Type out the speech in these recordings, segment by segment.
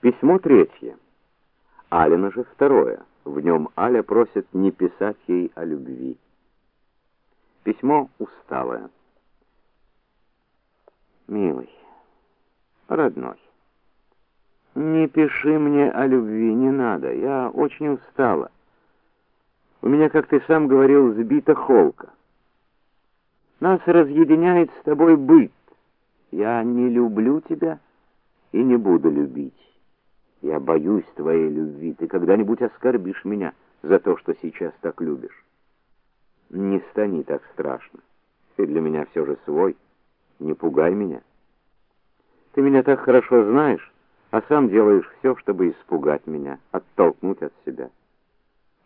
Письмо третье. Алина же второе. В нем Аля просит не писать ей о любви. Письмо усталое. Милый, родной, не пиши мне о любви, не надо. Я очень устала. У меня, как ты сам говорил, сбита холка. Нас разъединяет с тобой быт. Я не люблю тебя и не буду любить. Я боюсь твоей любви. Ты когда-нибудь оскорбишь меня за то, что сейчас так любишь. Не стани так страшно. Ты для меня все же свой. Не пугай меня. Ты меня так хорошо знаешь, а сам делаешь все, чтобы испугать меня, оттолкнуть от себя.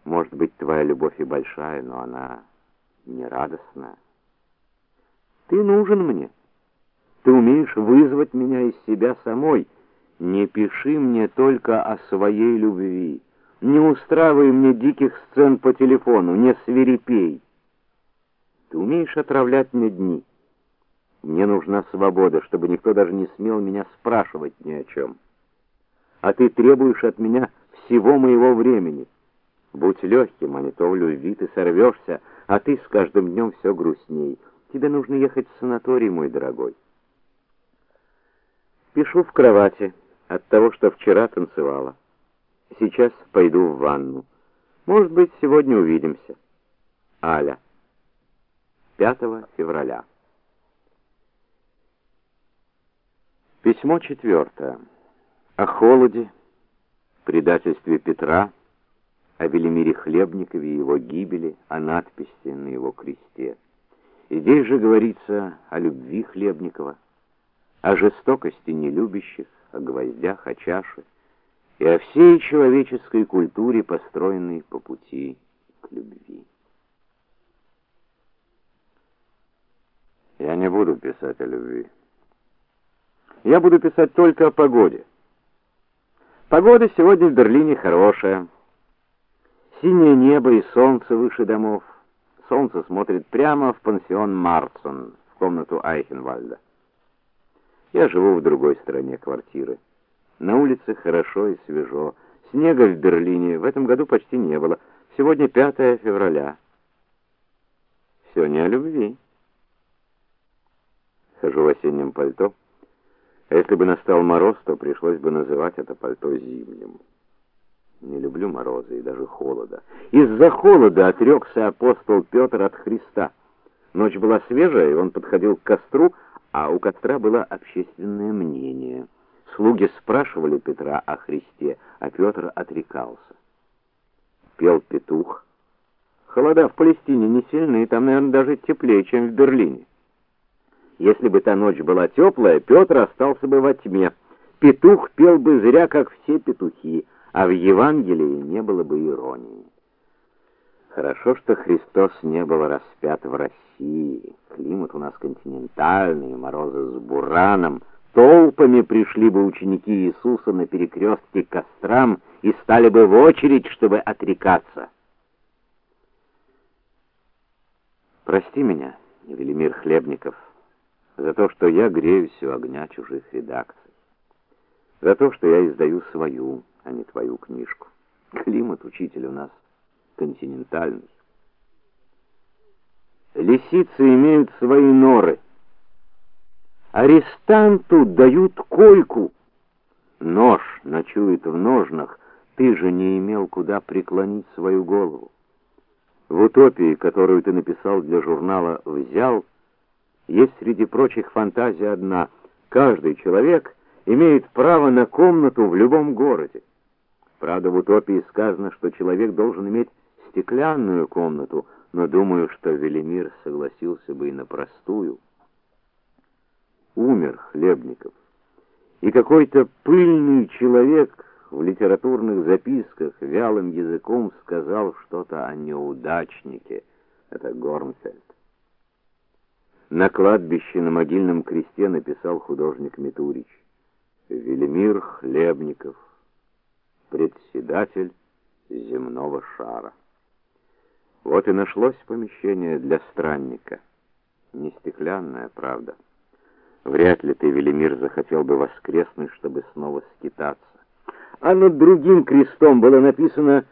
Может быть, твоя любовь и большая, но она не радостная. Ты нужен мне. Ты умеешь вызвать меня из себя самой. Не пиши мне только о своей любви. Не устраивай мне диких сцен по телефону, не свирепей. Ты умеешь отравлять мне дни. Мне нужна свобода, чтобы никто даже не смел меня спрашивать ни о чем. А ты требуешь от меня всего моего времени. Будь легким, а не то в любви ты сорвешься, а ты с каждым днем все грустней. Тебе нужно ехать в санаторий, мой дорогой. Пишу в кровати от того, что вчера танцевала. Сейчас пойду в ванну. Может быть, сегодня увидимся. Аля. 5 февраля. Письмо четвертое. О холоде, предательстве Петра, о Велимире Хлебникове и его гибели, о надписи на его кресте. Здесь же говорится о любви Хлебникова, о жестокости нелюбящих, о гвоздях, о чаше и о всей человеческой культуре, построенной по пути к любви. Я не буду писать о любви. Я буду писать только о погоде. Погода сегодня в Берлине хорошая. Синее небо и солнце выше домов. Солнце смотрит прямо в пансион Марсон, в комнату Айхенвальда. Я живу в другой стороне квартиры. На улице хорошо и свежо. Снега в Берлине в этом году почти не было. Сегодня 5 февраля. Все не о любви. Хожу в осеннем пальто. А если бы настал мороз, то пришлось бы называть это пальто зимним. Не люблю мороза и даже холода. Из-за холода отрекся апостол Петр от Христа. Ночь была свежая, и он подходил к костру, а у костра было общественное мнение. Слуги спрашивали Петра о Христе, а Петр отрекался. Пел петух. Холода в Палестине не сильные, там, наверное, даже теплее, чем в Берлине. Если бы та ночь была теплая, Петр остался бы во тьме. Петух пел бы зря, как все петухи, а в Евангелии не было бы иронии. Хорошо, что Христос не был распят в России. Климат у нас континентальный, морозы с бураном. Толпами пришли бы ученики Иисуса на перекрестке к кострам и стали бы в очередь, чтобы отрекаться. Прости меня, Велимир Хлебников, за то, что я греюсь у огня чужих редакций. За то, что я издаю свою, а не твою книжку. Климат, учитель, у нас континентальный. Лисицы имеют свои норы. Арестанту дают койку. Нож ночует в ножнах, ты же не имел куда преклонить свою голову. В утопии, которую ты написал для журнала «Взял», есть среди прочих фантазия одна: каждый человек имеет право на комнату в любом городе. Правда, в утопии сказано, что человек должен иметь стеклянную комнату, но думаю, что Велимир согласился бы и на простую. Умер Хлебников. И какой-то пыльный человек в литературных записках вялым языком сказал что-то о неудачнике. Это Гормфельд. На кладбище на могильном кресте написал художник Митурич: Велимир Хлебников, председатель земного шара. Вот и нашлось помещение для странника. Не стеклянное, правда. Вряд ли ты, Велимир, захотел бы воскреснуть, чтобы снова скитаться. а над другим крестом было написано